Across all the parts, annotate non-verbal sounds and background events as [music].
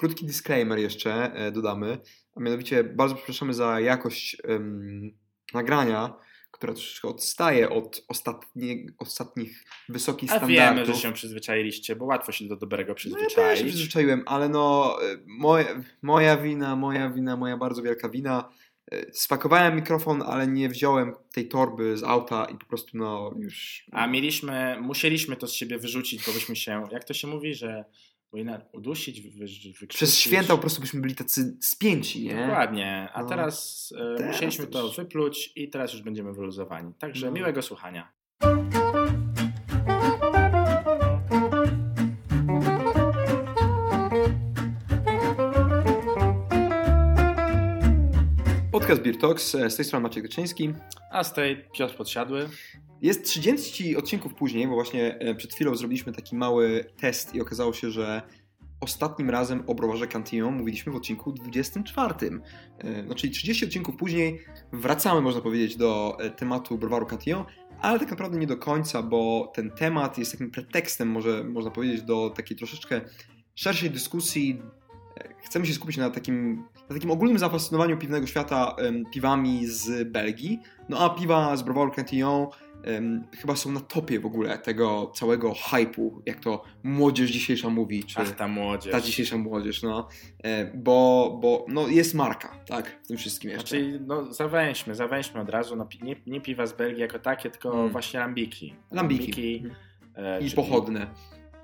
krótki disclaimer jeszcze e, dodamy, a mianowicie bardzo przepraszamy za jakość nagrania, która troszeczkę odstaje od ostatnie, ostatnich wysokich A standardów. wiemy, że się przyzwyczailiście, bo łatwo się do dobrego No ja przyzwyczaić. się przyzwyczaiłem, ale no e, moja, moja wina, moja wina, moja bardzo wielka wina. E, Spakowałem mikrofon, ale nie wziąłem tej torby z auta i po prostu no już... A mieliśmy, musieliśmy to z siebie wyrzucić, bo byśmy się, jak to się mówi, że powinna udusić, wy, wy, wykrztusić. Przez święta po prostu byśmy byli tacy spięci, nie? Dokładnie, a No. teraz, e, Teraz musieliśmy to to już- wypluć i teraz już będziemy wyluzowani. Także No. miłego słuchania. Podcast Beer Talks, e, z tej strony Maciek Dyczyński. A z tej Piotr Podsiadły. Jest 30 odcinków później, bo właśnie e, przed chwilą zrobiliśmy taki mały test i okazało się, że ostatnim razem o browarze Cantillon mówiliśmy w odcinku 24. E, No czyli 30 odcinków później wracamy, można powiedzieć, do tematu browaru Cantillon, ale tak naprawdę nie do końca, bo ten temat jest takim pretekstem, może można powiedzieć, do takiej troszeczkę szerszej dyskusji. Chcemy się skupić na takim, na takim ogólnym zafascynowaniu piwnego świata piwami z Belgii. No a piwa z browaru Cantillon chyba są na topie w ogóle tego całego hypu, jak to młodzież dzisiejsza mówi, czy Ach, ta młodzież. ta dzisiejsza młodzież, no, E, bo, bo no, jest marka, tak, w tym wszystkim jeszcze. Znaczy, no zawęźmy, zawęźmy od razu, no, nie, nie piwa z Belgii jako takie, tylko Mm. właśnie lambiki. Lambiki e, i pochodne.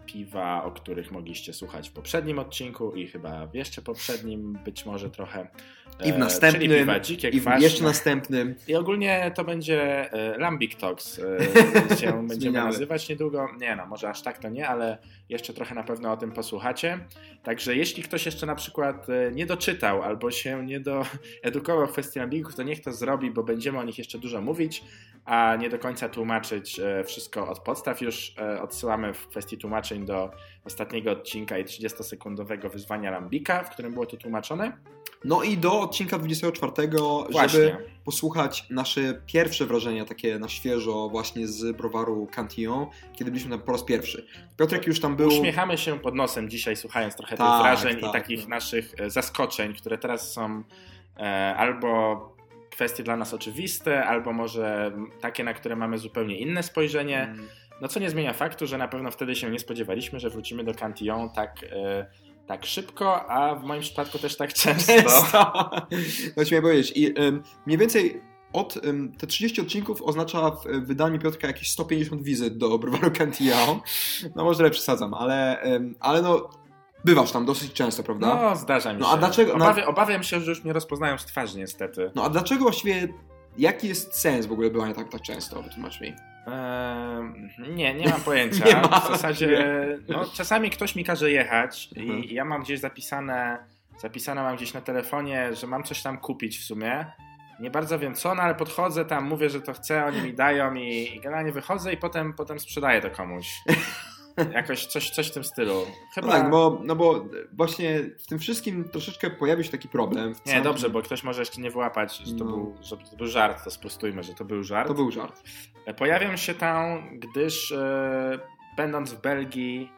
Piwa, o których mogliście słuchać w poprzednim odcinku i chyba w jeszcze poprzednim, być może trochę. I w e, następnym, Czyli piwa dzikie, I w kwaśne. jeszcze następnym. I ogólnie to będzie e, Lambic Talks e, [laughs] się będziemy nazywać niedługo. Nie no, może aż tak to nie, ale jeszcze trochę na pewno o tym posłuchacie. Także jeśli ktoś jeszcze na przykład e, nie doczytał albo się nie doedukował w kwestii Lambiców, to niech to zrobi, bo będziemy o nich jeszcze dużo mówić, a nie do końca tłumaczyć e, wszystko od podstaw. Już e, odsyłamy w kwestii tłumaczeń do ostatniego odcinka i 30-sekundowego wyzwania Lambika, w którym było to tłumaczone. No i do odcinka 24, Właśnie. żeby posłuchać nasze pierwsze wrażenia, takie na świeżo, właśnie z browaru Cantillon, kiedy byliśmy tam po raz pierwszy. Piotrek już tam był. Uśmiechamy się pod nosem dzisiaj, słuchając trochę Tak, tych wrażeń tak, i takich no. naszych e, zaskoczeń, które teraz są albo kwestie dla nas oczywiste, albo może takie, na które mamy zupełnie inne spojrzenie. Mm, No co nie zmienia faktu, że na pewno wtedy się nie spodziewaliśmy, że wrócimy do Cantillon tak, e, tak szybko, a w moim przypadku też tak często. [laughs] No śmiem powiedzieć. I um, mniej więcej od um, te 30 odcinków oznacza w w wydaniu Piotrka jakieś 150 wizyt do browaru Cantillon. No może przesadzam, ale, um, ale no bywasz tam dosyć często, prawda? No, zdarza mi No, się. a dlaczego- Obawi, Obawiam się, że już mnie rozpoznają z twarzy niestety. No a dlaczego właściwie, jaki jest sens w ogóle bywania tak, tak często? Wytłumacz mi. Eee, nie, nie mam [laughs] pojęcia. Nie ma, w zasadzie no, czasami ktoś mi każe jechać Mhm. i ja mam gdzieś zapisane, zapisane mam gdzieś na telefonie, że mam coś tam kupić w sumie. Nie bardzo wiem co, no ale podchodzę tam, mówię, że to chcę, oni mi dają i, i generalnie wychodzę i potem, potem sprzedaję to komuś. [laughs] Jakoś coś, coś w tym stylu. Chyba... No tak, bo, no bo właśnie w tym wszystkim troszeczkę pojawił się taki problem. W Nie, całym- dobrze, bo ktoś może jeszcze nie wyłapać, że to, No. był, że to był żart, to sprostujmy, że to był żart. To był żart. Pojawiam się tam, gdyż e, będąc w Belgii,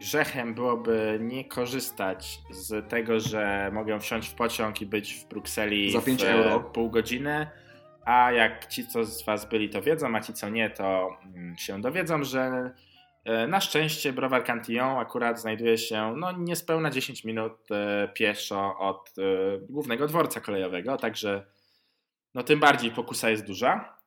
grzechem byłoby nie korzystać z tego, że mogę wsiąść w pociąg i być w Brukseli Za pięć w e, euro. pół godziny. A jak ci, co z Was byli, to wiedzą, a ci, co nie, to mm, się dowiedzą, że e, na szczęście browar Cantillon akurat znajduje się no, niespełna 10 minut e, pieszo od e, głównego dworca kolejowego, także no, tym bardziej pokusa jest duża.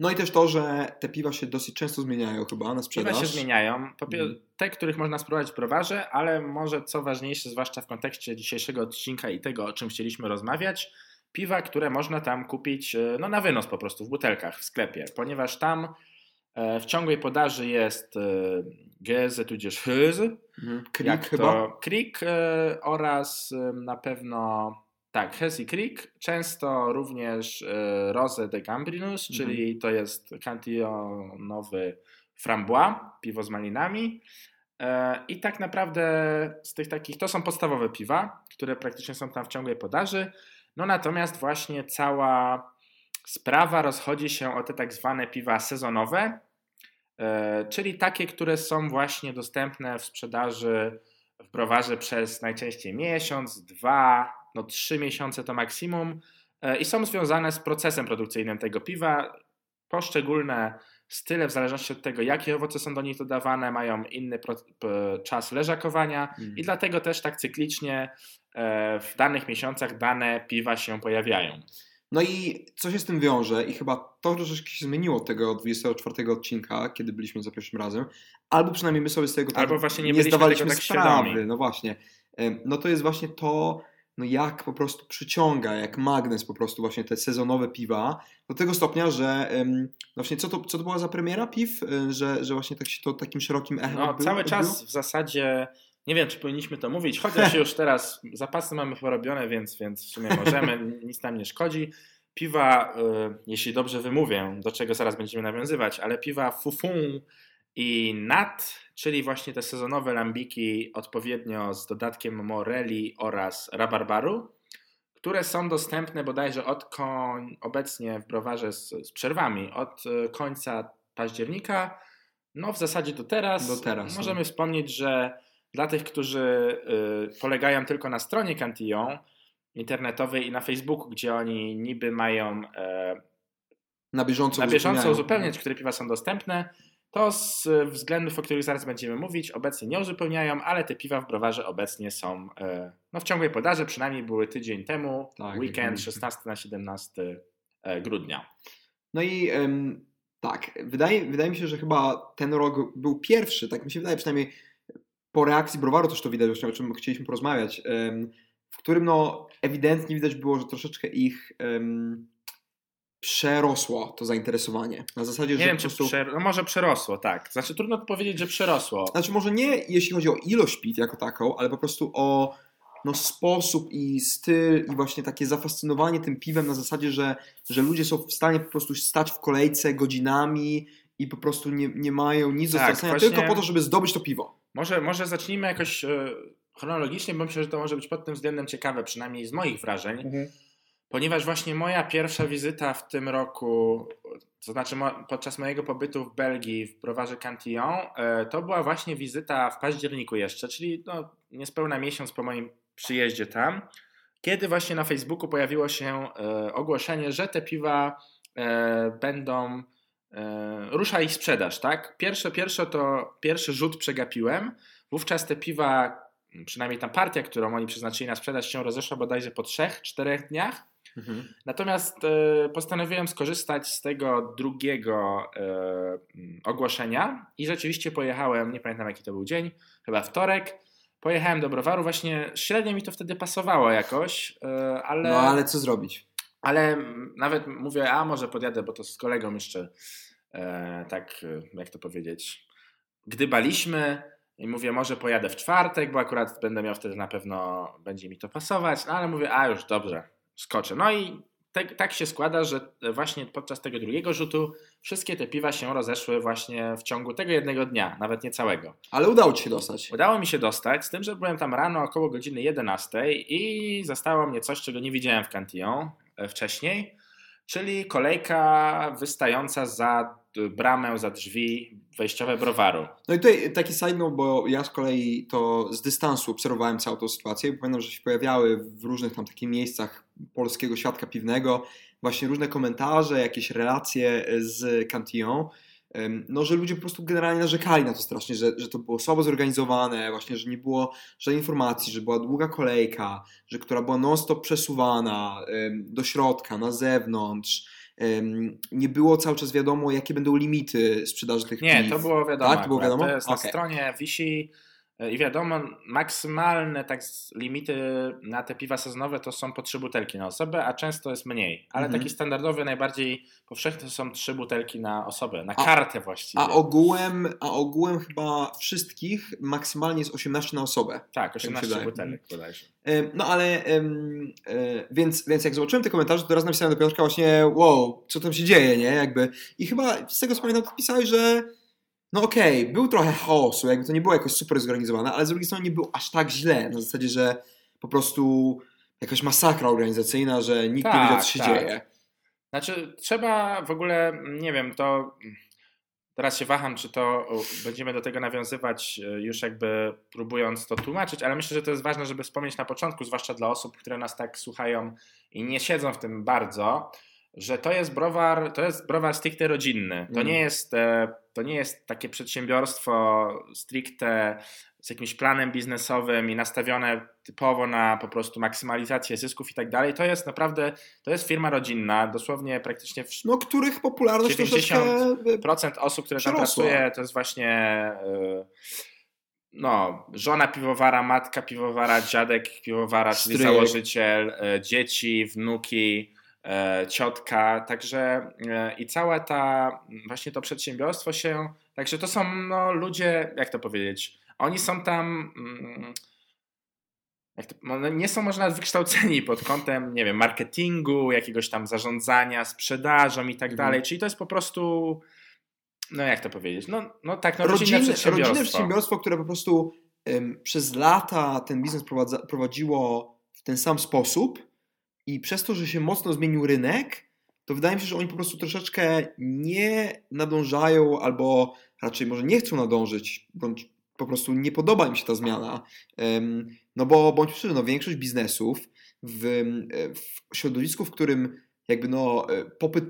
No i też to, że te piwa się dosyć często zmieniają chyba na sprzedaż. Piwa się zmieniają. Mhm. Te, których można spróbować w browarze, ale może co ważniejsze, zwłaszcza w kontekście dzisiejszego odcinka i tego, o czym chcieliśmy rozmawiać, piwa, które można tam kupić e, no, na wynos po prostu w butelkach w sklepie, ponieważ tam e, w ciągłej podaży jest e, Geze tudzież Höze, Mhm. Krik chyba. Krik e, oraz e, na pewno tak, Hes i Krik, często również e, Rose de Gambrinus, Mhm. czyli to jest Cantillon-nowy Frambois, piwo z malinami. E, I tak naprawdę z tych takich, to są podstawowe piwa, które praktycznie są tam w ciągłej podaży. No natomiast właśnie cała sprawa rozchodzi się o te tak zwane piwa sezonowe, e, czyli takie, które są właśnie dostępne w sprzedaży w browarze przez najczęściej miesiąc, dwa, no trzy miesiące to maksimum e, i są związane z procesem produkcyjnym tego piwa. Poszczególne style, w zależności od tego, jakie owoce są do nich dodawane, mają inny czas leżakowania mm. i dlatego też tak cyklicznie e, w danych miesiącach dane piwa się pojawiają. No i co się z tym wiąże? I chyba to troszeczkę się zmieniło od tego 24 odcinka, kiedy byliśmy za pierwszym razem, albo przynajmniej my sobie z tego tak albo właśnie nie, nie zdawaliśmy tak sprawy. Świadomi. No właśnie. No to jest właśnie to, no jak po prostu przyciąga, jak magnes po prostu właśnie te sezonowe piwa, do tego stopnia, że no właśnie co to, co to była za premiera piw, e, że, że właśnie tak się to takim szerokim echem No cały czas w zasadzie nie wiem, czy powinniśmy to mówić, chociaż [laughs] już teraz zapasy mamy porobione, więc, więc w sumie możemy, [laughs] nic nam nie szkodzi. Piwa, y, jeśli dobrze wymówię, do czego zaraz będziemy nawiązywać, ale piwa Fufun i Nat, czyli właśnie te sezonowe lambiki odpowiednio z dodatkiem Morelli oraz Rabarbaru, które są dostępne bodajże od koń, obecnie w browarze z, z przerwami, od y, końca października, no w zasadzie do teraz. Do teraz Możemy no. wspomnieć, że dla tych, którzy y, polegają tylko na stronie Cantillon internetowej i na Facebooku, gdzie oni niby mają e, na bieżąco, na bieżąco uzupełniać, które piwa są dostępne, to z względów, o których zaraz będziemy mówić, obecnie nie uzupełniają, ale te piwa w browarze obecnie są e, no, w ciągłej podaży, przynajmniej były tydzień temu, tak, weekend 16 na 17 e, grudnia. No i ym, tak, wydaje, wydaje mi się, że chyba ten rok był pierwszy, tak mi się wydaje przynajmniej po reakcji browaru też to widać, o czym chcieliśmy porozmawiać, w którym no ewidentnie widać było, że troszeczkę ich um, przerosło to zainteresowanie. Na zasadzie, nie że wiem, czy prostu... przer... no może przerosło, tak. Znaczy trudno powiedzieć, że przerosło. Znaczy może nie jeśli chodzi o ilość pit jako taką, ale po prostu o no, sposób i styl i właśnie takie zafascynowanie tym piwem na zasadzie, że, że ludzie są w stanie po prostu stać w kolejce godzinami i po prostu nie, nie mają nic tak, do stracenia, właśnie... tylko po to, żeby zdobyć to piwo. Może, może zacznijmy jakoś e, chronologicznie, bo myślę, że to może być pod tym względem ciekawe, przynajmniej z moich wrażeń. Mhm. Ponieważ właśnie moja pierwsza wizyta w tym roku, to znaczy podczas mojego pobytu w Belgii w browarze Cantillon, e, to była właśnie wizyta w październiku jeszcze, czyli no, niespełna miesiąc po moim przyjeździe tam, kiedy właśnie na Facebooku pojawiło się e, ogłoszenie, że te piwa będą rusza ich sprzedaż, tak? Pierwsze, pierwsze to, pierwszy rzut przegapiłem. Wówczas te piwa, przynajmniej ta partia, którą oni przeznaczyli na sprzedaż, się rozeszła bodajże po trzech, czterech dniach. Mhm. Natomiast e, postanowiłem skorzystać z tego drugiego e, ogłoszenia i rzeczywiście pojechałem, nie pamiętam jaki to był dzień, chyba wtorek. Pojechałem do browaru, właśnie średnio mi to wtedy pasowało jakoś, e, ale. No ale co zrobić? Ale nawet mówię, a może podjadę, bo to z kolegą jeszcze e, tak, e, jak to powiedzieć, gdybaliśmy i mówię, może pojadę w czwartek, bo akurat będę miał wtedy na pewno, będzie mi to pasować, no ale mówię, a już dobrze, skoczę. No i te, tak się składa, że właśnie podczas tego drugiego rzutu wszystkie te piwa się rozeszły właśnie w ciągu tego jednego dnia, nawet nie całego. Ale udało Ci się dostać. Udało mi się dostać, z tym, że byłem tam rano około godziny 11 i zastało mnie coś, czego nie widziałem w Cantillon. E, wcześniej, czyli kolejka wystająca za bramę, za drzwi wejściowe browaru. No i tutaj taki side note, bo ja z kolei to z dystansu obserwowałem całą tą sytuację. Pamiętam, że się pojawiały w różnych tam takich miejscach polskiego świadka piwnego właśnie różne komentarze, jakieś relacje z Cantillon no, że ludzie po prostu generalnie narzekali na to strasznie, że, że to było słabo zorganizowane, właśnie, że nie było żadnej informacji, że była długa kolejka, że która była non-stop przesuwana do środka, na zewnątrz. Nie było cały czas wiadomo, jakie będą limity sprzedaży tych Nie, piw. to było wiadomo. Tak, to było wiadomo? To jest na okay. stronie wisi i wiadomo, maksymalne tak limity na te piwa sezonowe to są po trzy butelki na osobę, a często jest mniej. Ale mhm. taki standardowy, najbardziej powszechny to są trzy butelki na osobę, na a, kartę właściwie. A ogółem, a ogółem chyba wszystkich maksymalnie jest 18 na osobę. Tak, 18 tak butelek bodajże. No ale, e, więc, więc jak zobaczyłem te komentarze, to raz napisałem do Piotrka właśnie, wow, co tam się dzieje, nie? Jakby. I chyba z tego co pamiętam, pisałeś, że no okej, okay, był trochę chaosu, jakby to nie było jakoś super zorganizowane, ale z drugiej strony nie było aż tak źle, na zasadzie, że po prostu jakaś masakra organizacyjna, że nikt tak, nie wiedział, co się tak. dzieje. Znaczy, trzeba w ogóle, nie wiem, to teraz się waham, czy to będziemy do tego nawiązywać, e, już jakby próbując to tłumaczyć, ale myślę, że to jest ważne, żeby wspomnieć na początku, zwłaszcza dla osób, które nas tak słuchają i nie siedzą w tym bardzo, że to jest browar, to jest browar stricte rodzinny. To, mm. nie jest, e, to nie jest takie przedsiębiorstwo stricte z jakimś planem biznesowym i nastawione typowo na po prostu maksymalizację zysków i tak dalej. To jest naprawdę, to jest firma rodzinna, dosłownie praktycznie w no, których popularność 90% osób, które tam pracuje, to jest właśnie e, no, żona piwowara, matka piwowara, dziadek piwowara, czyli założyciel, e, dzieci, wnuki, ciotka, także i cała ta, właśnie to przedsiębiorstwo się, także to są no, ludzie, jak to powiedzieć, oni są tam. Mm, to, nie są może nawet wykształceni pod kątem, nie wiem, marketingu, jakiegoś tam zarządzania, sprzedażą i tak mhm. dalej. Czyli to jest po prostu. No jak to powiedzieć? No, no tak, no rodzinne, rodzinne przedsiębiorstwo. Rodzinne przedsiębiorstwo, które po prostu um, przez lata ten biznes prowadza, prowadziło w ten sam sposób i przez to, że się mocno zmienił rynek, to wydaje mi się, że oni po prostu troszeczkę nie nadążają albo raczej może nie chcą nadążyć, bądź po prostu nie podoba im się ta zmiana. No bo bądź szczery, no większość biznesów w, w środowisku, w którym jakby no e, popyt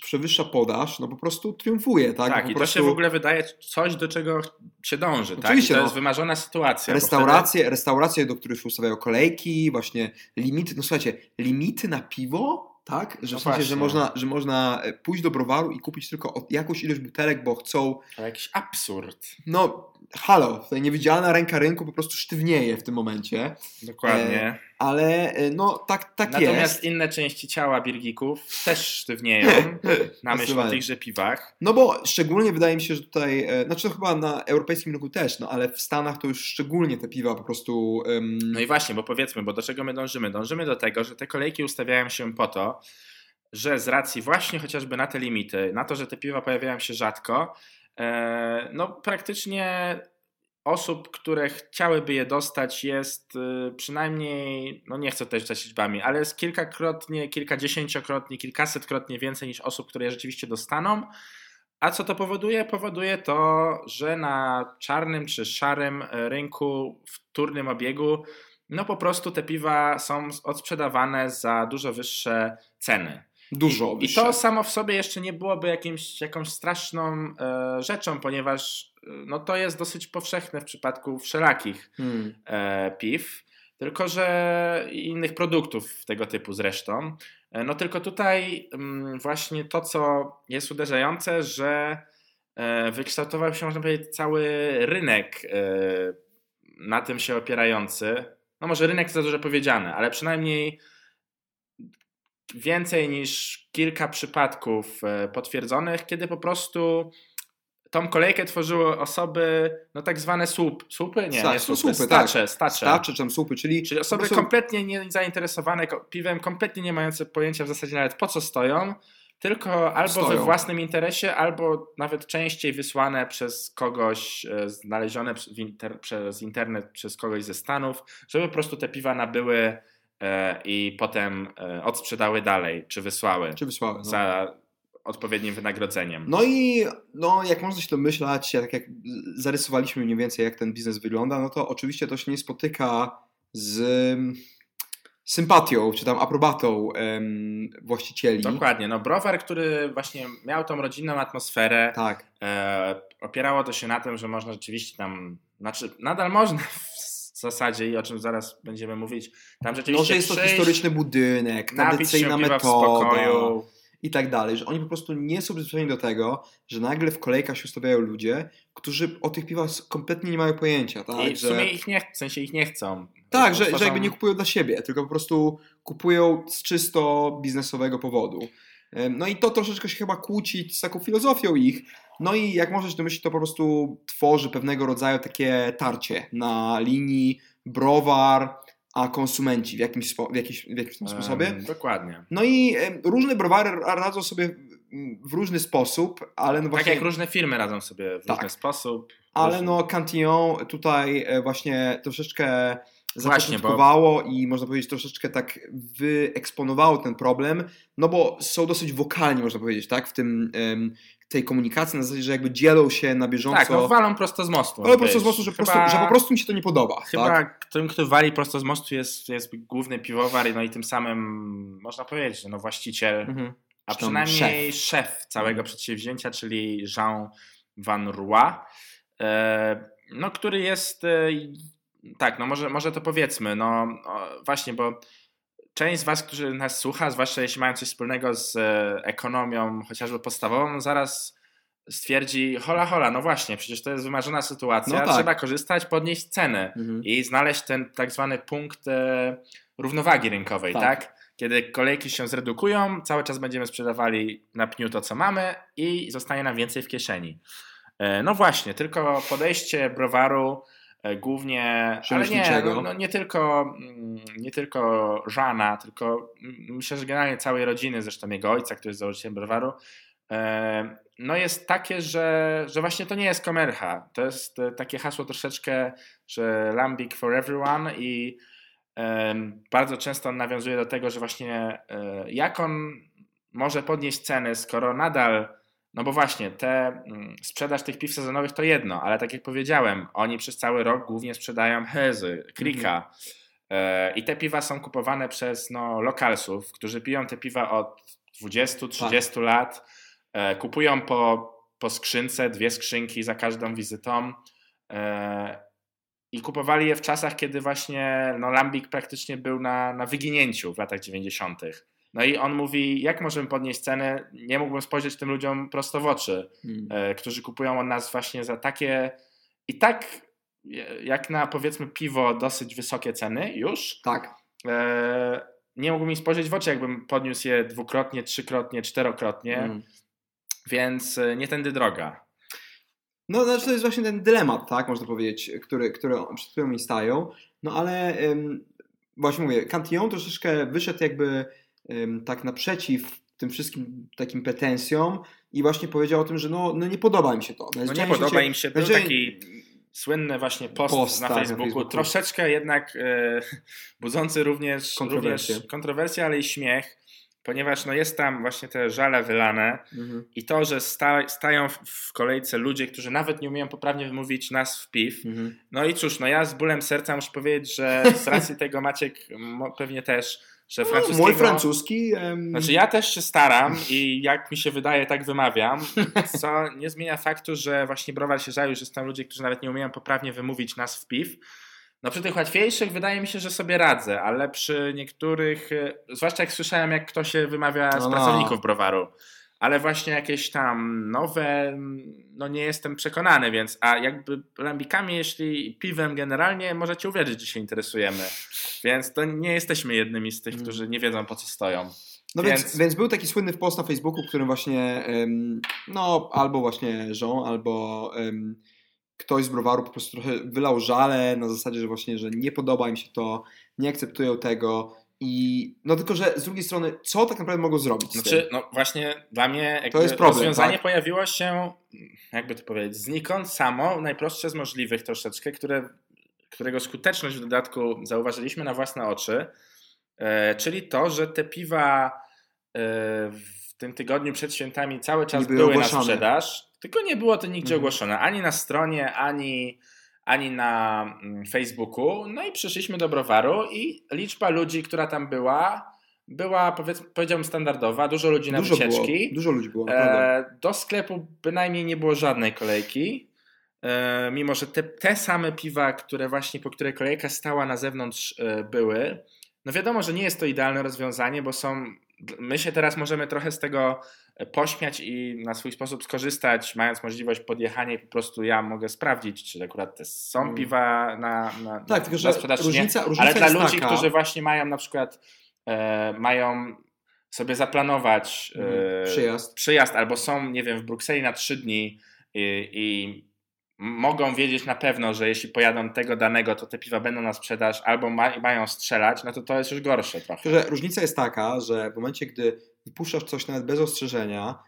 przewyższa podaż, no po prostu triumfuje, tak? Tak, i prostu... to się w ogóle wydaje coś, do czego się dąży, tak? Oczywiście, tak? I to no, jest wymarzona sytuacja. Restauracje, wtedy... restauracje, do których się ustawiają kolejki, właśnie limity, no słuchajcie, limity na piwo tak? Że no w sensie, że można, że można e, pójść do browaru i kupić tylko jakąś ilość butelek, bo chcą. To jakiś absurd. No, halo, tutaj niewidzialna ręka rynku po prostu sztywnieje w tym momencie. Dokładnie. E, ale e, no tak, tak Natomiast jest. Natomiast inne części ciała birgików też sztywnieją [laughs] na myśl o tychże piwach. No bo szczególnie wydaje mi się, że tutaj, e, znaczy to chyba na europejskim rynku też, no ale w Stanach to już szczególnie te piwa po prostu... No i właśnie, bo powiedzmy, bo do czego my dążymy? Dążymy do tego, że te kolejki ustawiają się po to, że z racji właśnie chociażby na te limity, na to, że te piwa pojawiają się rzadko, no praktycznie osób, które chciałyby je dostać jest y, przynajmniej, no nie chcę też rzucać liczbami, ale jest kilkakrotnie, kilkadziesięciokrotnie, kilkasetkrotnie więcej niż osób, które je rzeczywiście dostaną. A co to powoduje? Powoduje to, że na czarnym czy szarym rynku, w turnym obiegu, no po prostu te piwa są odsprzedawane za dużo wyższe ceny. Dużo. I, I, to samo w sobie jeszcze nie byłoby jakimś, jakąś straszną e, rzeczą, ponieważ e, no, to jest dosyć powszechne w przypadku wszelakich hmm. e, piw, tylko że innych produktów tego typu zresztą. E, no tylko tutaj m, mm, właśnie to, co jest uderzające, że e, wykształtował się, można powiedzieć, cały rynek e, na tym się opierający. No może rynek za dużo powiedziane, ale przynajmniej więcej niż kilka przypadków e, potwierdzonych, kiedy po prostu tą kolejkę tworzyły osoby, no tak zwane słup, słupy? Nie, Sta, nie słupy, słupy, stacze, tak. stacze. Stacze, czym słupy, czyli... Czyli osoby prostu... kompletnie nie zainteresowane piwem, kompletnie nie mające pojęcia w zasadzie nawet po co stoją, tylko albo stoją. we własnym interesie, albo nawet częściej wysłane przez kogoś, e, znalezione inter, przez internet, przez kogoś ze Stanów, żeby po prostu te piwa nabyły i potem e, odsprzedały dalej, czy wysłały. Czy wysłały. No. Za odpowiednim wynagrodzeniem. No i no, jak można się domyślać, tak jak zarysowaliśmy mniej więcej, jak ten biznes wygląda, no to oczywiście to się nie spotyka z sympatią, czy tam aprobatą em, właścicieli. Dokładnie, no browar, który właśnie miał tą rodzinną atmosferę, tak. e, opierało to się na tym, że można rzeczywiście tam, znaczy nadal można w zasadzie i o czym zaraz będziemy mówić. Tam rzeczywiście. No, że jest to historyczny budynek, tradycyjna metoda i tak dalej, że oni po prostu nie są przyzwyczajeni do tego, że nagle w kolejkach się ustawiają ludzie, którzy o tych piwach kompletnie nie mają pojęcia. Tak? I w sumie ich nie, w sensie ich nie chcą. Tak, że, że jakby nie kupują dla siebie, tylko po prostu kupują z czysto biznesowego powodu. No i to troszeczkę się chyba kłóci z taką filozofią ich. No i jak możesz domyślić, to po prostu tworzy pewnego rodzaju takie tarcie na linii browar, a konsumenci w jakimś, spo, w jakimś, w jakimś tam sposobie. dokładnie. No i różne browary radzą sobie w różny sposób, ale no właśnie... Tak jak różne firmy radzą sobie w tak. różny sposób. Ale no Cantillon tutaj e, właśnie troszeczkę zapoczątkowało bo... i można powiedzieć troszeczkę tak wyeksponowało ten problem, no bo są dosyć wokalni, można powiedzieć, tak, w tym tej komunikacji, na zasadzie, że jakby dzielą się na bieżąco. Tak, no walą prosto z mostu. Walą prosto z mostu, że, chyba, prostu, że po prostu mi się to nie podoba. Chyba tak? tym, kto wali prosto z mostu jest, jest główny piwowar no i tym samym można powiedzieć, no właściciel, mhm. a przynajmniej szef. szef, całego mhm. przedsięwzięcia, czyli Jean Van Roy, e, no który jest e, tak, no może, może to powiedzmy, no właśnie, bo część z Was, którzy nas słucha, zwłaszcza jeśli mają coś wspólnego z e, ekonomią, chociażby podstawową, zaraz stwierdzi, hola, hola, no właśnie, przecież to jest wymarzona sytuacja, no tak. trzeba korzystać, podnieść ceny mhm. i znaleźć ten tak zwany punkt e, równowagi rynkowej, tak. tak? Kiedy kolejki się zredukują, cały czas będziemy sprzedawali na pniu to, co mamy i zostanie nam więcej w kieszeni. E, no właśnie, tylko podejście browaru głównie, ale nie, no, no, nie tylko mm, nie tylko Żana, tylko myślę, że generalnie całej rodziny, zresztą jego ojca, który jest założycielem browaru, e, no jest takie, że, że właśnie to nie jest komercha. To jest e, takie hasło troszeczkę, że Lambic for everyone i bardzo często on nawiązuje do tego, że właśnie jak on może podnieść ceny, skoro nadal no bo właśnie, te mm, sprzedaż tych piw sezonowych to jedno, ale tak jak powiedziałem, oni przez cały rok głównie sprzedają Hezy, Krika. Mhm. E, I te piwa są kupowane przez no, lokalsów, którzy piją te piwa od 20-30 tak. lat. E, kupują po, po skrzynce, dwie skrzynki za każdą wizytą. E, I kupowali je w czasach, kiedy właśnie no, Lambik praktycznie był na, na wyginięciu w latach 90. No i on mówi, jak możemy podnieść cenę? Nie mógłbym spojrzeć tym ludziom prosto w oczy, hmm. e, którzy kupują od nas właśnie za takie i tak jak na powiedzmy piwo dosyć wysokie ceny już. Tak. E, nie mógłbym mi spojrzeć w oczy, jakbym podniósł je dwukrotnie, trzykrotnie, czterokrotnie. Hmm. Więc e, nie tędy droga. No, znaczy to jest właśnie ten dylemat, tak, można powiedzieć, który, który przed którym mi stają. No ale ym, właśnie mówię, Cantillon troszeczkę wyszedł jakby tak naprzeciw tym wszystkim takim pretensjom i właśnie powiedział o tym, że no, no nie podoba im się to. No nie podoba im się, to znaczy, taki słynny właśnie post, post na, tak, Facebooku, na, Facebooku, troszeczkę jednak e, [laughs] budzący również kontrowersje. również kontrowersje, ale i śmiech, ponieważ no jest tam właśnie te żale wylane mhm. i to, że sta, stają w, w, kolejce ludzie, którzy nawet nie umieją poprawnie wymówić nazw piw. Mhm. No i cóż, no ja z bólem serca muszę powiedzieć, że z racji [laughs] tego Maciek pewnie też że no, francuskiego... Mój francuski... Um... Znaczy ja też się staram i jak mi się wydaje, tak wymawiam, co nie zmienia faktu, że właśnie browar się zajął, że są ludzie, którzy nawet nie umieją poprawnie wymówić nazw piw. No przy tych łatwiejszych wydaje mi się, że sobie radzę, ale przy niektórych, e, zwłaszcza jak słyszałem, jak kto się wymawia z no, no. pracowników browaru, ale właśnie jakieś tam nowe, no nie jestem przekonany, więc a jakby lambikami, jeśli piwem generalnie, możecie uwierzyć, że się interesujemy. Więc to nie jesteśmy jednymi z tych, mm. którzy nie wiedzą po co stoją. No więc... Więc, więc był taki słynny post na Facebooku, w którym właśnie um, no albo właśnie Jean, albo um, ktoś z browaru po prostu trochę wylał żale na zasadzie, że właśnie, że nie podoba im się to, nie akceptują tego, i no tylko, że z drugiej strony, co tak naprawdę mogą zrobić? Znaczy, no właśnie dla mnie to jest problem, rozwiązanie tak? pojawiło się, jakby to powiedzieć, znikąd samo, najprostsze z możliwych troszeczkę, które, którego skuteczność w dodatku zauważyliśmy na własne oczy, e, czyli to, że te piwa e, w tym tygodniu przed świętami cały czas były, były na sprzedaż, tylko nie było to nigdzie mhm. ogłoszone, ani na stronie, ani ani na mm, Facebooku. No i przyszliśmy do browaru i liczba ludzi, która tam była, była powiedz, powiedziałbym standardowa. Dużo ludzi na dużo wycieczki. Było, dużo ludzi było. E, do sklepu bynajmniej nie było żadnej kolejki. E, mimo, że te, te same piwa, które właśnie po której kolejka stała na zewnątrz e, były. No wiadomo, że nie jest to idealne rozwiązanie, bo są my się teraz możemy trochę z tego pośmiać i na swój sposób skorzystać, mając możliwość podjechania i po prostu ja mogę sprawdzić, czy akurat te są mm. piwa na, na, tak, na, tylko, że sprzedaż, różnica, różnica Ale dla ludzi, taka... którzy właśnie mają na przykład e, mają sobie zaplanować e, przyjazd. przyjazd albo są, nie wiem, w Brukseli na trzy dni i, i mogą wiedzieć na pewno, że jeśli pojadą tego danego, to te piwa będą na sprzedaż albo ma, mają strzelać, no to to jest już gorsze trochę. Różnica jest taka, że w momencie, gdy wypuszczasz coś nawet bez ostrzeżenia,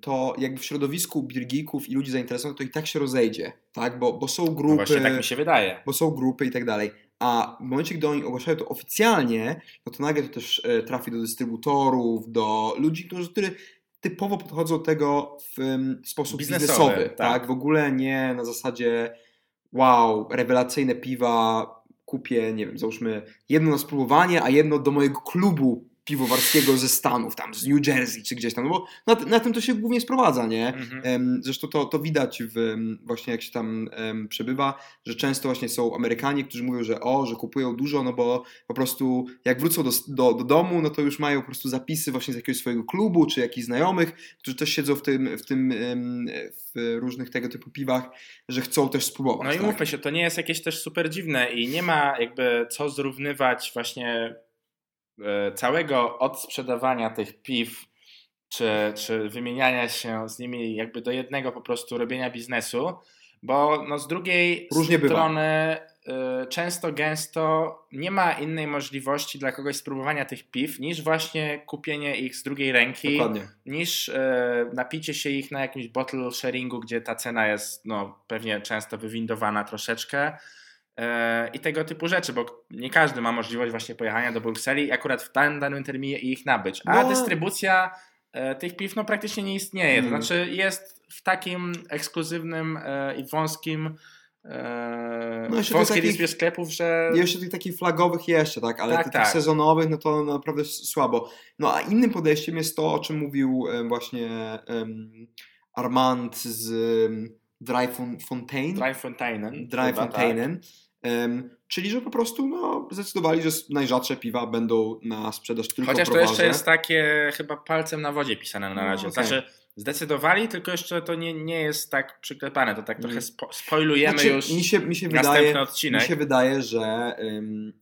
to jakby w środowisku birgików i ludzi zainteresowanych to i tak się rozejdzie, tak? Bo, bo są grupy. No właśnie tak mi się wydaje. Bo są grupy i tak dalej. a w momencie, gdy oni ogłaszają to oficjalnie, no to nagle to też e, trafi do dystrybutorów, do ludzi, którzy, którzy typowo podchodzą do tego w sposób biznesowy, biznesowy tak. tak? W ogóle nie na zasadzie wow, rewelacyjne piwa, kupię, nie wiem, załóżmy jedno na spróbowanie, a jedno do mojego klubu piwowarskiego ze Stanów, tam z New Jersey czy gdzieś tam, no bo na, na tym to się głównie sprowadza, nie? Mhm. Zresztą to, to widać w, właśnie jak się tam um, przebywa, że często właśnie są Amerykanie, którzy mówią, że o, że kupują dużo, no bo po prostu jak wrócą do, do, do domu, no to już mają po prostu zapisy właśnie z jakiegoś swojego klubu, czy jakichś znajomych, którzy też siedzą w tym, w tym w różnych tego typu piwach, że chcą też spróbować. No i tak? mówmy się, to nie jest jakieś też super dziwne i nie ma jakby co zrównywać właśnie całego odsprzedawania tych piw, czy, czy wymieniania się z nimi jakby do jednego po prostu robienia biznesu, bo no z drugiej Różnie strony y, często, gęsto nie ma innej możliwości dla kogoś spróbowania tych piw niż właśnie kupienie ich z drugiej ręki, Dokładnie. niż y, napicie się ich na jakimś bottle sharingu, gdzie ta cena jest no, pewnie często wywindowana troszeczkę E, i tego typu rzeczy, bo nie każdy ma możliwość właśnie pojechania do Brukseli i akurat w danym, danym terminie ich nabyć. A no. dystrybucja e, tych piw no, praktycznie nie istnieje. To hmm. znaczy jest w takim ekskluzywnym e, i wąskim no wąskiej liczbie sklepów, że... Jeszcze tych takich flagowych jeszcze, tak, ale tak, tych tak. sezonowych no to naprawdę słabo. No a innym podejściem jest to, o czym mówił właśnie um, Armand z Dry Fontaine. Dry Fontainen. Dry Fontainen. Tak. Czyli, że po prostu no, zdecydowali, że najrzadsze piwa będą na sprzedaż tylko Chociaż to jeszcze jest takie chyba palcem na wodzie pisane na no, razie. No, okay. Znaczy zdecydowali, tylko jeszcze to nie, nie jest tak przyklepane. To tak trochę mm. spo, spoilujemy znaczy, już mi się, mi się wydaje, odcinek. Mi się wydaje, że,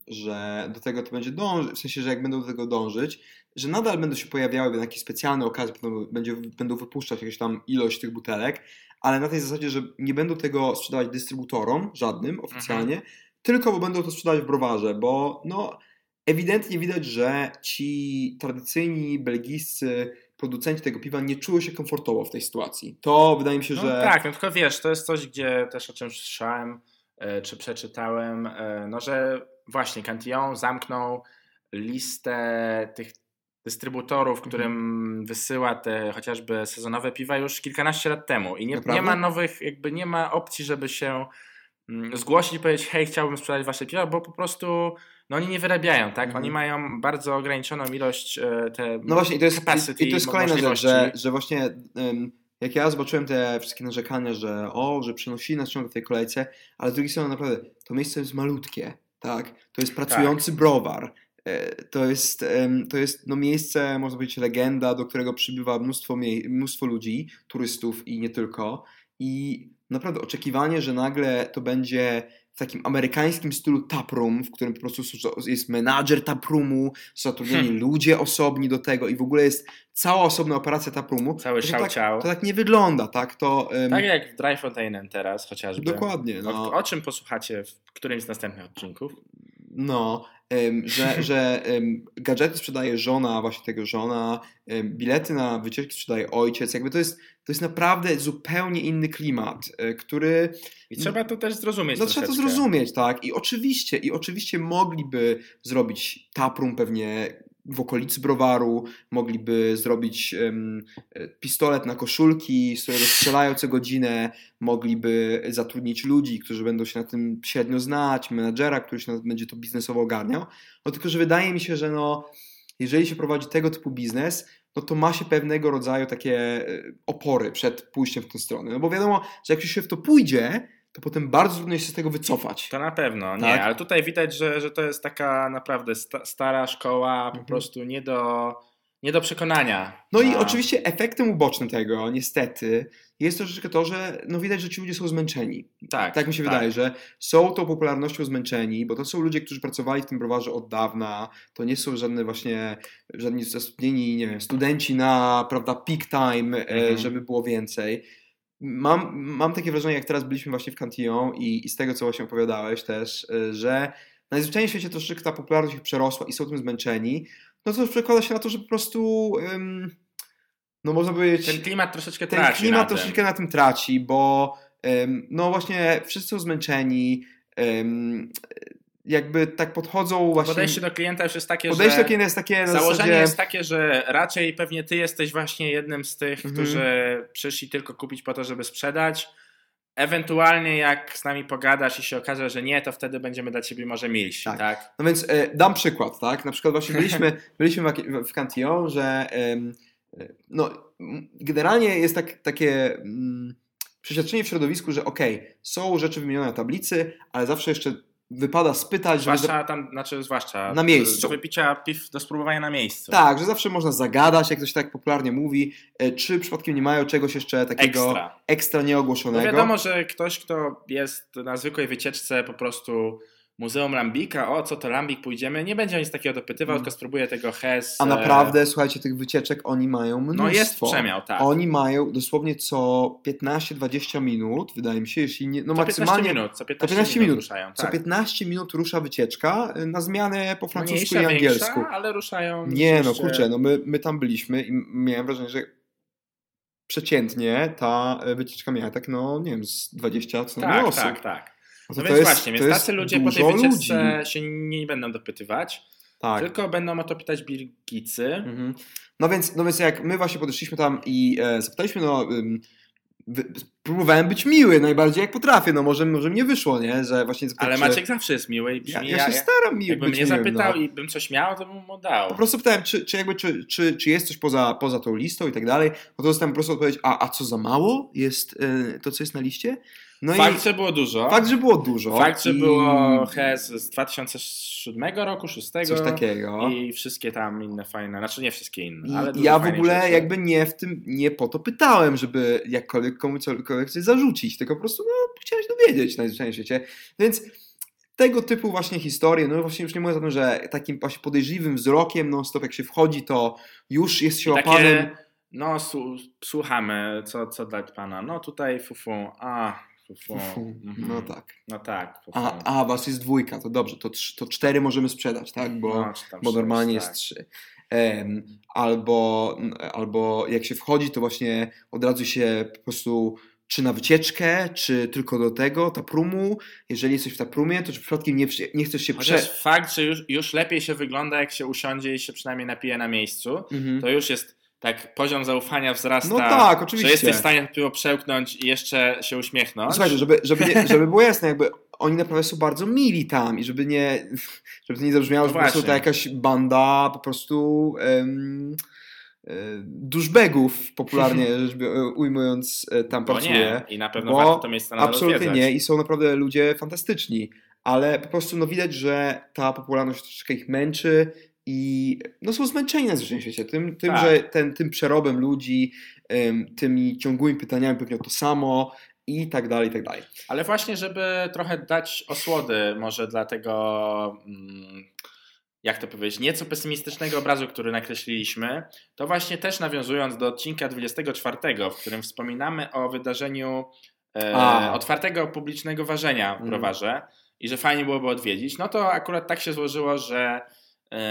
że do tego to będzie dążyć, w sensie, że jak będą do tego dążyć, że nadal będą się pojawiały jakieś specjalne okazje, będzie, będą wypuszczać jakąś tam ilość tych butelek, ale na tej zasadzie, że nie będą tego sprzedawać dystrybutorom, żadnym oficjalnie, mhm. tylko bo będą to sprzedawać w browarze, bo no ewidentnie widać, że ci tradycyjni belgijscy producenci tego piwa nie czują się komfortowo w tej sytuacji. To wydaje mi się, no że... Tak, no tylko wiesz, to jest coś, gdzie też o czym słyszałem, e, czy przeczytałem, e, no że właśnie Cantillon zamknął listę tych dystrybutorów, mhm. którym mhm. wysyła te chociażby sezonowe piwa już kilkanaście lat temu i nie, nie ma nowych, jakby nie ma opcji, żeby się mm, zgłosić i powiedzieć, hej, chciałbym sprzedać wasze piwa, bo po prostu no oni nie wyrabiają, tak? Mhm. Oni mają bardzo ograniczoną ilość e, te No właśnie, i to jest, i, i to jest kolejna rzecz, że, że właśnie um, jak ja zobaczyłem te wszystkie narzekania, że o, że przenosili nas ciągle w tej kolejce, ale z drugiej strony naprawdę to miejsce jest malutkie, tak? To jest pracujący tak. browar E, to jest, to jest no miejsce, można powiedzieć, legenda, do którego przybywa mnóstwo, mnóstwo ludzi, turystów i nie tylko. I naprawdę oczekiwanie, że nagle to będzie w takim amerykańskim stylu taproom, w którym po prostu jest menadżer taproomu, są zatrudnieni hmm. ludzie osobni do tego i w ogóle jest cała osobna operacja taproomu. Cały to, tak, to tak nie wygląda, tak? To, um... Tak jak w Dry Fontaine teraz chociażby. Dokładnie. No. O, o czym posłuchacie w którymś z następnych odcinków? No, że, [laughs] że gadżety sprzedaje żona, właśnie tego żona, bilety na wycieczki sprzedaje ojciec. Jakby to jest, to jest naprawdę zupełnie inny klimat, e, który. I trzeba to też zrozumieć. No, trzeba to zrozumieć, tak. I oczywiście, i oczywiście mogliby zrobić taproom pewnie w okolicy browaru, mogliby zrobić um, pistolet na koszulki, z którego strzelają co godzinę, mogliby zatrudnić ludzi, którzy będą się na tym średnio znać, menadżera, który się będzie to biznesowo ogarniał. No tylko, że wydaje mi się, że no, jeżeli się prowadzi tego typu biznes, no to ma się pewnego rodzaju takie e, opory przed pójściem w tę stronę. No bo wiadomo, że jak się w to pójdzie, to potem bardzo trudno jest się z tego wycofać. To na pewno, nie, tak? ale tutaj widać, że, że to jest taka naprawdę sta, stara szkoła, mhm. po prostu nie do, nie do przekonania. No i oczywiście efektem ubocznym tego, niestety, jest troszeczkę to, że no widać, że ci ludzie są zmęczeni. Tak. Tak mi się tak. wydaje, że są tą popularnością zmęczeni, bo to są ludzie, którzy pracowali w tym browarze od dawna, to nie są żadne właśnie, żadni zatrudnieni, nie wiem, studenci na, prawda, peak time, e, mhm. żeby było więcej mam, mam takie wrażenie, jak teraz byliśmy właśnie w Cantillon i, i z tego, co właśnie opowiadałeś też, y, że najzwyczajniej w świecie troszeczkę ta popularność ich przerosła i są tym zmęczeni, no to przekłada się na to, że po prostu um, no można powiedzieć... Ten klimat troszeczkę ten traci Ten klimat na troszeczkę na tym traci, bo um, no właśnie wszyscy są zmęczeni, um, jakby tak podchodzą właśnie... Podejście do klienta już jest takie, Podejście że... do klienta jest takie Założenie zasadzie... jest takie, że raczej pewnie ty jesteś właśnie jednym z tych, Mhm. którzy przyszli tylko kupić po to, żeby sprzedać. Ewentualnie jak z nami pogadasz i się okaże, że nie, to wtedy będziemy dla ciebie może milsi, Tak. tak? No więc e, dam przykład, tak? Na przykład właśnie byliśmy, [laughs] byliśmy w, Cantillon, że em, e, no, generalnie jest tak, takie mm, przeświadczenie w środowisku, że okej, są rzeczy wymienione na tablicy, ale zawsze jeszcze wypada spytać, żeby... Zwłaszcza tam, znaczy zwłaszcza Na miejscu. do wypicia piw do spróbowania na miejscu. Tak, że zawsze można zagadać, jak ktoś tak popularnie mówi, e, czy przypadkiem nie mają czegoś jeszcze takiego ekstra, Ekstra. No nieogłoszonego. wiadomo, że ktoś, kto jest na zwykłej wycieczce po prostu Muzeum Lambika, o co to Lambik, pójdziemy, nie będzie nic takiego dopytywał, Mm. tylko spróbuje tego HES. A e, naprawdę, słuchajcie, tych wycieczek oni mają mnóstwo. No jest przemiał, tak. Oni mają dosłownie co 15-20 minut, wydaje mi się, jeśli nie, no co 15 maksymalnie minut, co 15, 15 minut, minut. ruszają. co tak. 15 minut rusza wycieczka y, na zmianę po francusku Mniejsza, i angielsku. Większa, ale ruszają. Nie no, rzeczywiście- kurczę, no my, my tam byliśmy i miałem wrażenie, że przeciętnie ta y, wycieczka miała tak, no nie wiem, z 20 co Tak, osób. tak, tak. No, No to więc jest- właśnie, więc tacy ludzie po tej wycieczce ludzi. się nie będą dopytywać, Tak. tylko będą o to pytać Birgicy. Mhm. No więc, no więc jak my właśnie podeszliśmy tam i e, zapytaliśmy, no ym, wy, próbowałem być miły najbardziej jak potrafię, no może, może mnie wyszło, nie, że właśnie Ale czy- Maciek zawsze jest miły i ja, brzmi, ja ja, się staram mi jakby być mnie miłym, zapytał no. i bym coś miał, to bym mu dał. Po prostu pytałem, czy, czy jakby, czy, czy, czy jest coś poza, poza tą listą i tak dalej, no to dostałem po prostu odpowiedź, a, a co za mało jest e, to, co jest na liście? No Fakt, i że było dużo. fakt, że było dużo. Fakt, że było HES z 2007 roku, 6 coś takiego. i wszystkie tam inne fajne, znaczy nie wszystkie inne, ale ja w ogóle rzeczy. jakby nie w tym, nie po to pytałem, żeby jakkolwiek komuś cokolwiek coś zarzucić, tylko po prostu no, chciałem się dowiedzieć najzwyczajniej w. Więc tego typu właśnie historie, no właśnie już nie mówię o tym, że takim właśnie podejrzliwym wzrokiem non stop jak się wchodzi, to już jest się I łapanym. takie, no słu- słuchamy, co, co dać pana, no tutaj fufu, a fufu, mhm. No tak. no tak, fufu. A, a was jest dwójka, to dobrze, to, trz- to cztery możemy sprzedać, tak? Bo, No, bo normalnie tak. jest trzy. Em, albo, albo jak się wchodzi, to właśnie od razu się po prostu czy na wycieczkę, czy tylko do tego, taprumu. Jeżeli jesteś w taprumie, to czy przypadkiem nie, nie chcesz się prze... Chociaż fakt, że już, już lepiej się wygląda, jak się usiądzie i się przynajmniej napije na miejscu, Mhm. to już jest tak poziom zaufania wzrasta. No tak, oczywiście. Że jesteś w stanie piwo przełknąć i jeszcze się uśmiechnąć. Słuchajcie, żeby, żeby, nie, żeby było jasne, jakby oni naprawdę są bardzo mili tam i żeby nie, żeby to nie zabrzmiało, No że po prostu to właśnie. jakaś banda po prostu um, duszbegów, popularnie [laughs] rzecz bior- ujmując, e, tam Bo pracuje. nie. I na pewno warto to miejsce nadal Absolutnie nie i są naprawdę ludzie fantastyczni, ale po prostu no widać, że ta popularność troszeczkę ich męczy i no są zmęczeni na zwyczajnym świecie. Tym, tym Tak. że ten, tym przerobem ludzi, tymi ciągłymi pytaniami pewnie o to samo i tak dalej, i tak dalej. Ale właśnie, żeby trochę dać osłody może dla tego, mm, jak to powiedzieć, nieco pesymistycznego obrazu, który nakreśliliśmy, to właśnie też nawiązując do odcinka 24, w którym wspominamy o wydarzeniu e, A. otwartego publicznego ważenia w Mm. browarze i że fajnie byłoby odwiedzić, no to akurat tak się złożyło, że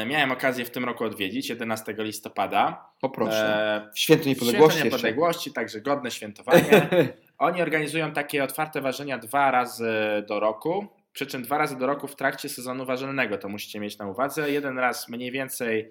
miałem okazję w tym roku odwiedzić 11 listopada. O proszę. E, w Święto Niepodległości Święto jeszcze. Niepodległości, także godne świętowanie. [laughs] Oni organizują takie otwarte ważenia dwa razy do roku, przy czym dwa razy do roku w trakcie sezonu ważelnego, to musicie mieć na uwadze. Jeden raz mniej więcej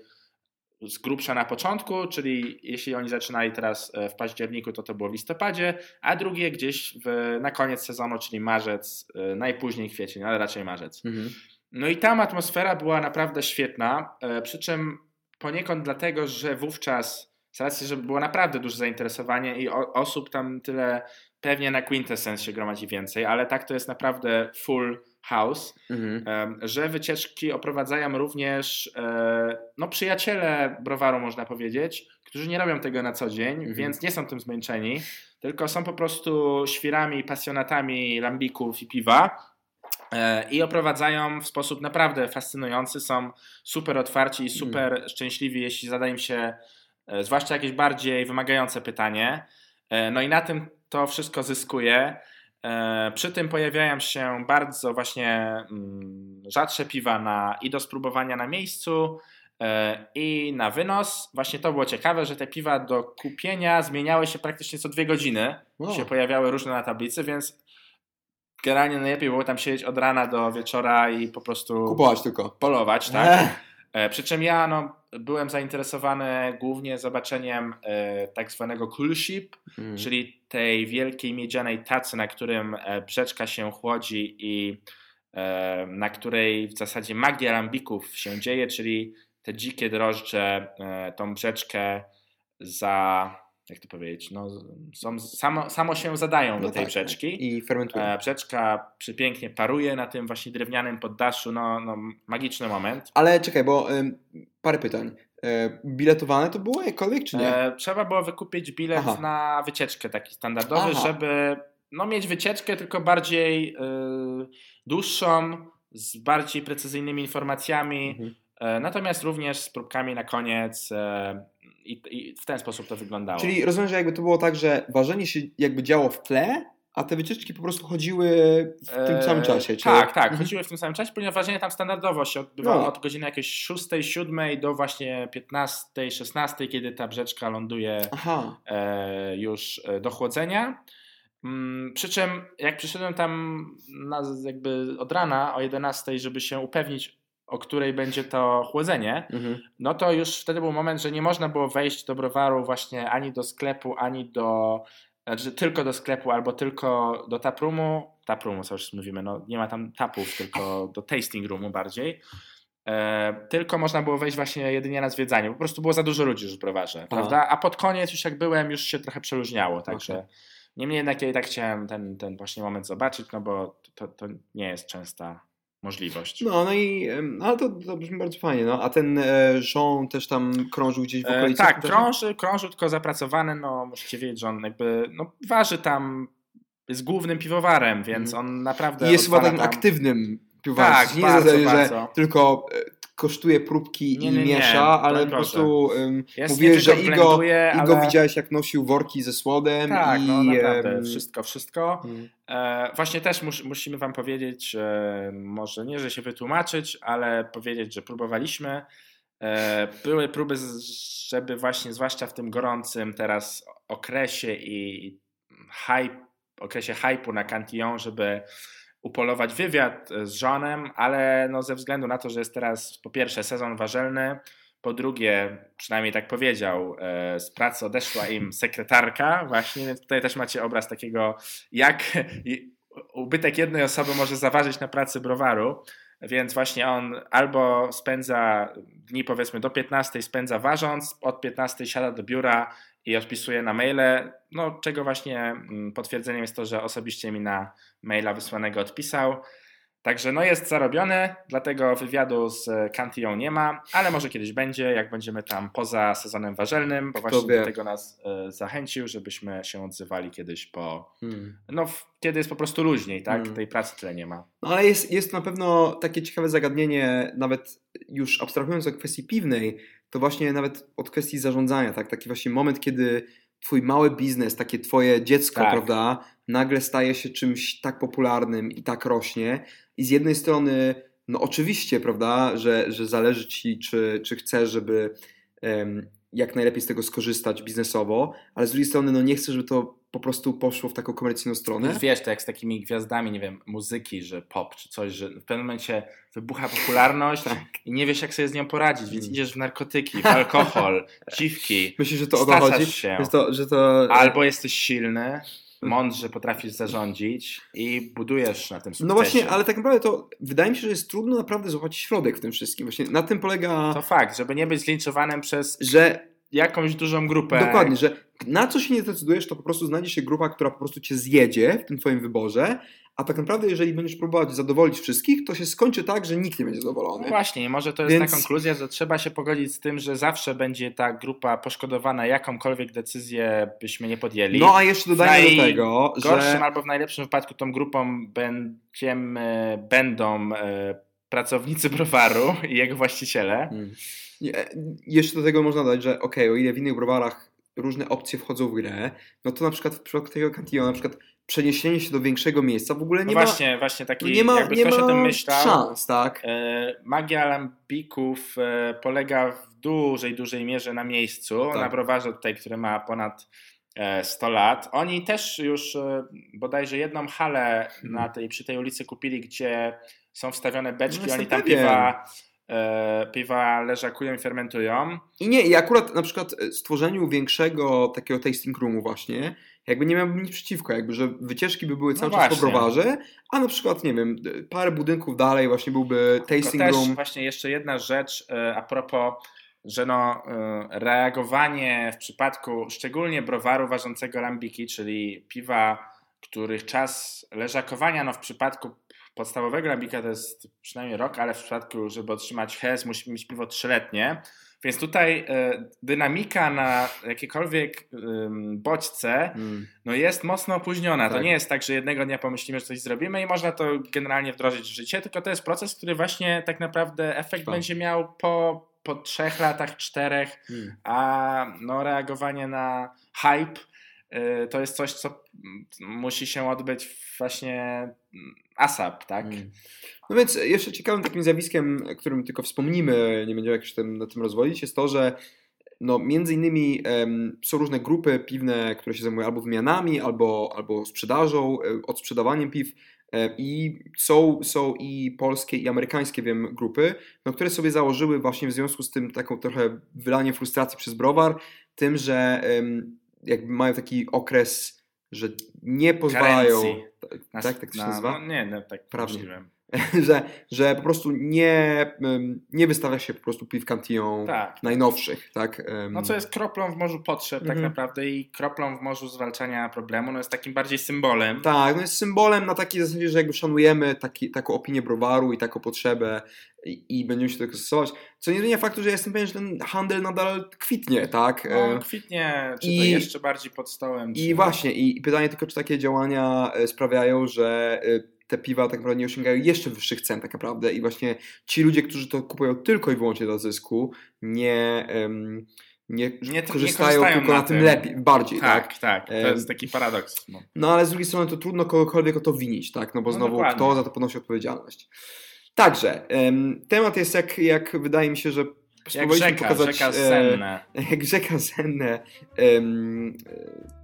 z grubsza na początku, czyli jeśli oni zaczynali teraz e, w październiku, to to było w listopadzie, a drugie gdzieś w, na koniec sezonu, czyli marzec, e, najpóźniej kwiecień, ale raczej marzec. Mhm. No i tam atmosfera była naprawdę świetna, e, przy czym poniekąd dlatego, że wówczas, z racji, że było naprawdę duże zainteresowanie i osób tam tyle, pewnie na Quintessence się gromadzi więcej, ale tak to jest naprawdę full house, Mhm. że wycieczki oprowadzają również e, no, przyjaciele browaru, można powiedzieć, którzy nie robią tego na co dzień, Mhm. więc nie są tym zmęczeni, tylko są po prostu świrami, pasjonatami lambików i piwa. E, I oprowadzają w sposób naprawdę fascynujący. Są super otwarci i super szczęśliwi, jeśli zada im się e, zwłaszcza jakieś bardziej wymagające pytanie. E, No i na tym to wszystko zyskuje. Przy tym pojawiają się bardzo właśnie mm, rzadsze piwa na, i do spróbowania na miejscu, i na wynos. Właśnie to było ciekawe, że te piwa do kupienia zmieniały się praktycznie co dwie godziny. Wow. Się pojawiały różne na tablicy, więc generalnie najlepiej było tam siedzieć od rana do wieczora i po prostu Kupować tylko. polować, tak? Ech. E, Przy czym ja no, byłem zainteresowany głównie zobaczeniem e, tak zwanego cool ship, Mm. czyli tej wielkiej miedzianej tacy, na którym e, brzeczka się chłodzi i e, na której w zasadzie magia lambików się dzieje, czyli te dzikie drożdże e, tą brzeczkę za, jak to powiedzieć, no, są, samo, samo się zadają No do tej tak, brzeczki. I fermentuje. E, Brzeczka przepięknie paruje na tym właśnie drewnianym poddaszu, no, no magiczny moment. Ale czekaj, bo parę pytań. E, biletowane to było jakkolwiek, czy nie? E, trzeba było wykupić bilet Aha. na wycieczkę taki standardowy, Aha. żeby no, mieć wycieczkę tylko bardziej y, dłuższą, z bardziej precyzyjnymi informacjami, Mhm. e, natomiast również z próbkami na koniec e, i, i w ten sposób to wyglądało. Czyli rozumiem, że jakby to było tak, że ważenie się jakby działo w tle, a te wycieczki po prostu chodziły w tym E, samym czasie. Czy... Tak, tak, Mhm. chodziły w tym samym czasie, ponieważ ważenie tam standardowo się odbywało No. od godziny jakieś 6, 7 do właśnie 15, 16, kiedy ta brzeczka ląduje e, już e, do chłodzenia. Mm, Przy czym jak przyszedłem tam na, jakby od rana o 11, żeby się upewnić, o której będzie to chłodzenie, Mhm. no to już wtedy był moment, że nie można było wejść do browaru właśnie ani do sklepu, ani do, znaczy tylko do sklepu, albo tylko do taproomu, taproomu co już mówimy, no nie ma tam tapów, tylko do tasting roomu bardziej. E, tylko można było wejść właśnie jedynie na zwiedzanie. Po prostu było za dużo ludzi już w browarze, prawda? A pod koniec już jak byłem, już się trochę przeluźniało, także Okej. niemniej jednak ja i tak chciałem ten, ten właśnie moment zobaczyć, no bo to, to nie jest częsta możliwość. No, no i ale to, to brzmi bardzo fajnie, no. A ten e, Jean też tam krążył gdzieś w E, okolicach? tak, też? krąży, krąży tylko zapracowany, no musicie wiedzieć, że on jakby no, waży tam, jest głównym piwowarem, więc Mhm. on naprawdę I jest chyba takim tam... aktywnym piwowarem. Tak, nie bardzo, zasadzie, że bardzo. tylko e, kosztuje próbki Nie, i nie, nie, miesza, ale po prostu um, Jest mówiłeś, że Igo, blenduje, Igo ale... widziałeś jak nosił worki ze słodem Tak, i... no naprawdę, em, wszystko, wszystko. mm, E, właśnie też mus, musimy Wam powiedzieć, e, może nie, że się wytłumaczyć, ale powiedzieć, że próbowaliśmy. E, były próby, żeby właśnie, zwłaszcza w tym gorącym teraz okresie i hype, okresie hypu na Cantillon, żeby upolować wywiad z żonem, ale no ze względu na to, że jest teraz po pierwsze sezon warzelny, po drugie, przynajmniej tak powiedział, e, z pracy odeszła im sekretarka, właśnie, więc tutaj też macie obraz takiego, jak ubytek jednej osoby może zaważyć na pracy browaru. Więc właśnie on albo spędza dni powiedzmy do 15 spędza ważąc, od 15 siada do biura i odpisuje na maile, no czego właśnie mm, potwierdzeniem jest to, że osobiście mi na maila wysłanego odpisał. Także no jest zarobiony, dlatego wywiadu z Cantillon nie ma, ale może kiedyś będzie, jak będziemy tam poza sezonem warzelnym, bo właśnie wie. do tego nas e, zachęcił, żebyśmy się odzywali kiedyś po, mm. no w, kiedy jest po prostu luźniej, tak? Mm. Tej pracy tyle nie ma. No, ale jest, jest na pewno takie ciekawe zagadnienie, nawet już abstrahując od kwestii piwnej, to właśnie nawet od kwestii zarządzania, tak? Taki właśnie moment, kiedy twój mały biznes, takie twoje dziecko, Tak. prawda, nagle staje się czymś tak popularnym i tak rośnie i z jednej strony, no oczywiście, prawda, że, że zależy ci, czy, czy chcesz, żeby em, jak najlepiej z tego skorzystać biznesowo, ale z drugiej strony, no nie chcę, żeby to po prostu poszło w taką komercyjną stronę. Już wiesz, to jak z takimi gwiazdami, nie wiem, muzyki, że pop czy coś, że w pewnym momencie wybucha popularność i nie wiesz, jak sobie z nią poradzić, więc Mm. idziesz w narkotyki, w alkohol, [laughs] dziwki, Myślisz, że to o to chodzi? się. Że to, że to... albo jesteś silny, mądrze potrafisz zarządzić i budujesz na tym sukcesie. No właśnie, ale tak naprawdę to wydaje mi się, że jest trudno naprawdę złapać środek w tym wszystkim. Właśnie na tym polega, To fakt, żeby nie być zlinczowanym przez że jakąś dużą grupę. dokładnie, że na co się nie zdecydujesz, to po prostu znajdzie się grupa, która po prostu cię zjedzie w tym twoim wyborze, a tak naprawdę jeżeli będziesz próbować zadowolić wszystkich, to się skończy tak, że nikt nie będzie No zadowolony. właśnie, może to jest Więc- ta konkluzja, że trzeba się pogodzić z tym, że zawsze będzie ta grupa poszkodowana, jakąkolwiek decyzję byśmy nie podjęli. No a jeszcze dodajmy do tego, W gorszym że... albo w najlepszym wypadku tą grupą będziemy, będą e, pracownicy browaru i jego właściciele. Mm. Nie, Jeszcze do tego można dodać, że okej, o ile w innych browarach różne opcje wchodzą w grę, no to na przykład w przypadku tego Cantillon, na przykład przeniesienie się do większego miejsca w ogóle No nie ma, właśnie, właśnie taki, nie ma, jakby nie ktoś ma o tym myślał. szans, tak? E, magia lambików e, polega w dużej, dużej mierze na miejscu, Tak. na browarze tutaj, który ma ponad e, 100 lat. Oni też już e, bodajże jedną halę Mhm. na tej, przy tej ulicy kupili, gdzie są wstawione beczki, No, oni tam pewien. piwa, e, piwa leżakują i fermentują. I nie, i akurat na przykład e, stworzeniu większego takiego tasting roomu właśnie, jakby nie miałbym nic przeciwko, jakby, że wycieczki by były No cały czas po browarze, a na przykład, nie wiem, e, parę budynków dalej właśnie byłby tasting też room. właśnie jeszcze jedna rzecz e, a propos, że no, e, reagowanie w przypadku szczególnie browaru ważącego lambiki, czyli piwa, których czas leżakowania, no w przypadku podstawowego lambika to jest przynajmniej rok, ale w przypadku, żeby otrzymać HES, musi mieć piwo trzyletnie. Więc tutaj e, dynamika na jakiekolwiek ym, bodźce Mm. no jest mocno opóźniona. To Tak. nie jest tak, że jednego dnia pomyślimy, że coś zrobimy i można to generalnie wdrożyć w życie, tylko to jest proces, który właśnie tak naprawdę efekt Trwa. będzie miał po, po trzech latach, czterech, Mm. a no, reagowanie na hype y, to jest coś, co mm, musi się odbyć właśnie mm, ASAP, tak? Mm. No więc jeszcze ciekawym takim zjawiskiem, którym tylko wspomnimy, nie będziemy jakoś tym, na tym rozwodzić, jest to, że no, między innymi em, są różne grupy piwne, które się zajmują albo wymianami, albo, albo sprzedażą, e, odsprzedawaniem piw e, i są, są i polskie i amerykańskie, wiem, grupy, no, które sobie założyły właśnie w związku z tym taką trochę wylaniem frustracji przez browar, tym, że em, jakby mają taki okres, że nie pozwalają... Karencji. Tak, tak to się na, nazywa? No, nie, no, tak Prawnie. możliwe. [laughs] że, że po prostu nie, nie wystawia się po prostu piw Cantillon Tak. najnowszych, tak? No co jest kroplą w morzu potrzeb tak Mhm. naprawdę i kroplą w morzu zwalczania problemu, no jest takim bardziej symbolem. Tak, no jest symbolem na takiej zasadzie, że jakby szanujemy taki, taką opinię browaru i taką potrzebę i, i będziemy się do tego stosować. Co nie zmienia faktu, że jestem pewien, że ten handel nadal kwitnie, tak? No, kwitnie, czy to i- jeszcze bardziej pod stołem. I czy... właśnie, i i pytanie tylko, czy takie działania e, sprawiają, że e, te piwa tak naprawdę nie osiągają jeszcze wyższych cen tak naprawdę i właśnie ci ludzie, którzy to kupują tylko i wyłącznie dla zysku, nie, em, nie, Nie- nie korzystają korzystają tylko na, na tym tym. lepiej, bardziej, tak? Tak, tak, to jest taki paradoks. No. No ale z drugiej strony to trudno kogokolwiek o to winić, tak? No bo No znowu dokładnie. kto za to ponosi odpowiedzialność. Także, em, temat jest jak, jak wydaje mi się, że Jak rzeka, pokazać, rzeka e, senne. [laughs] jak rzeka Zenne, em, e,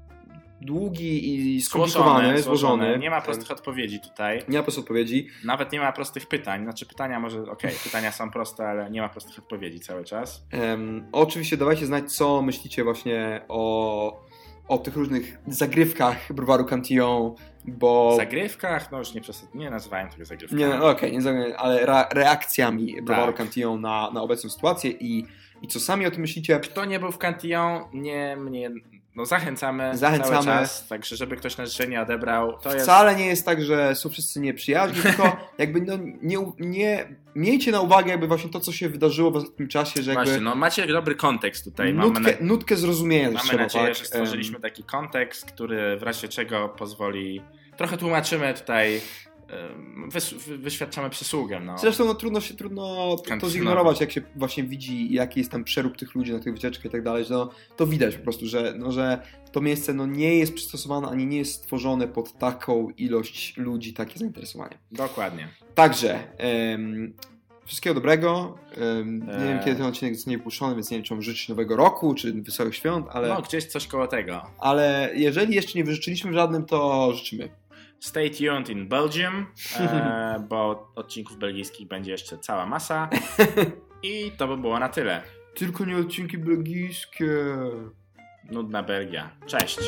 długi i skomplikowany, złożony. Nie ma prostych odpowiedzi tutaj. Nie ma prostej odpowiedzi. Nawet nie ma prostych pytań. Znaczy pytania może, okej, pytania są proste, ale nie ma prostych odpowiedzi cały czas. Em, oczywiście dawajcie znać, co myślicie właśnie o, o tych różnych zagrywkach browaru Cantillon, bo... Zagrywkach, no już nie przesad... nie nazywałem tego zagrywkami. Nie, no, okej, nie zagrywkami, ale reakcjami browaru Tak. Cantillon na, na obecną sytuację i, i co sami o tym myślicie. Kto nie był w Cantillon, nie mnie. No zachęcamy, Zachęcamy. cały czas, także żeby ktoś nas życzenie odebrał, to jest Wcale nie jest tak, że są wszyscy nieprzyjaźni, tylko [laughs] jakby no, nie, nie miejcie na uwagę jakby właśnie to, co się wydarzyło w ostatnim czasie, że jakby Właśnie, no macie dobry kontekst tutaj. Mamy, nutkę, na... nutkę zrozumienia mamy trzeba, nadzieję, tak? że stworzyliśmy taki kontekst, który w razie czego pozwoli. Trochę tłumaczymy tutaj, wyświadczamy przysługę. No. Zresztą no, trudno się trudno to, zignorować, jak się właśnie widzi, jaki jest tam przerób tych ludzi na tych wycieczkach i tak dalej, no, to widać po prostu, że, no, że to miejsce no, nie jest przystosowane ani nie jest stworzone pod taką ilość ludzi, takie zainteresowanie. Dokładnie. Także em, wszystkiego dobrego. Nie wiem, Eee. kiedy ten odcinek zostanie wypuszczony, więc nie wiem, czy mam życzyć Nowego Roku, czy Wesołych Świąt, ale, No, gdzieś coś koło tego. ale jeżeli jeszcze nie wyżyczyliśmy żadnym, to życzymy. Stay tuned in Belgium, [laughs] e, bo odcinków belgijskich będzie jeszcze cała masa. [laughs] I to by było na tyle. Tylko nie odcinki belgijskie. Nudna Belgia. Cześć.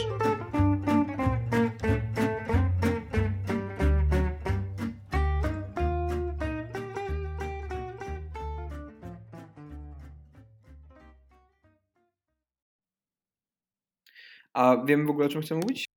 A wiemy w ogóle, o czym chcemy mówić?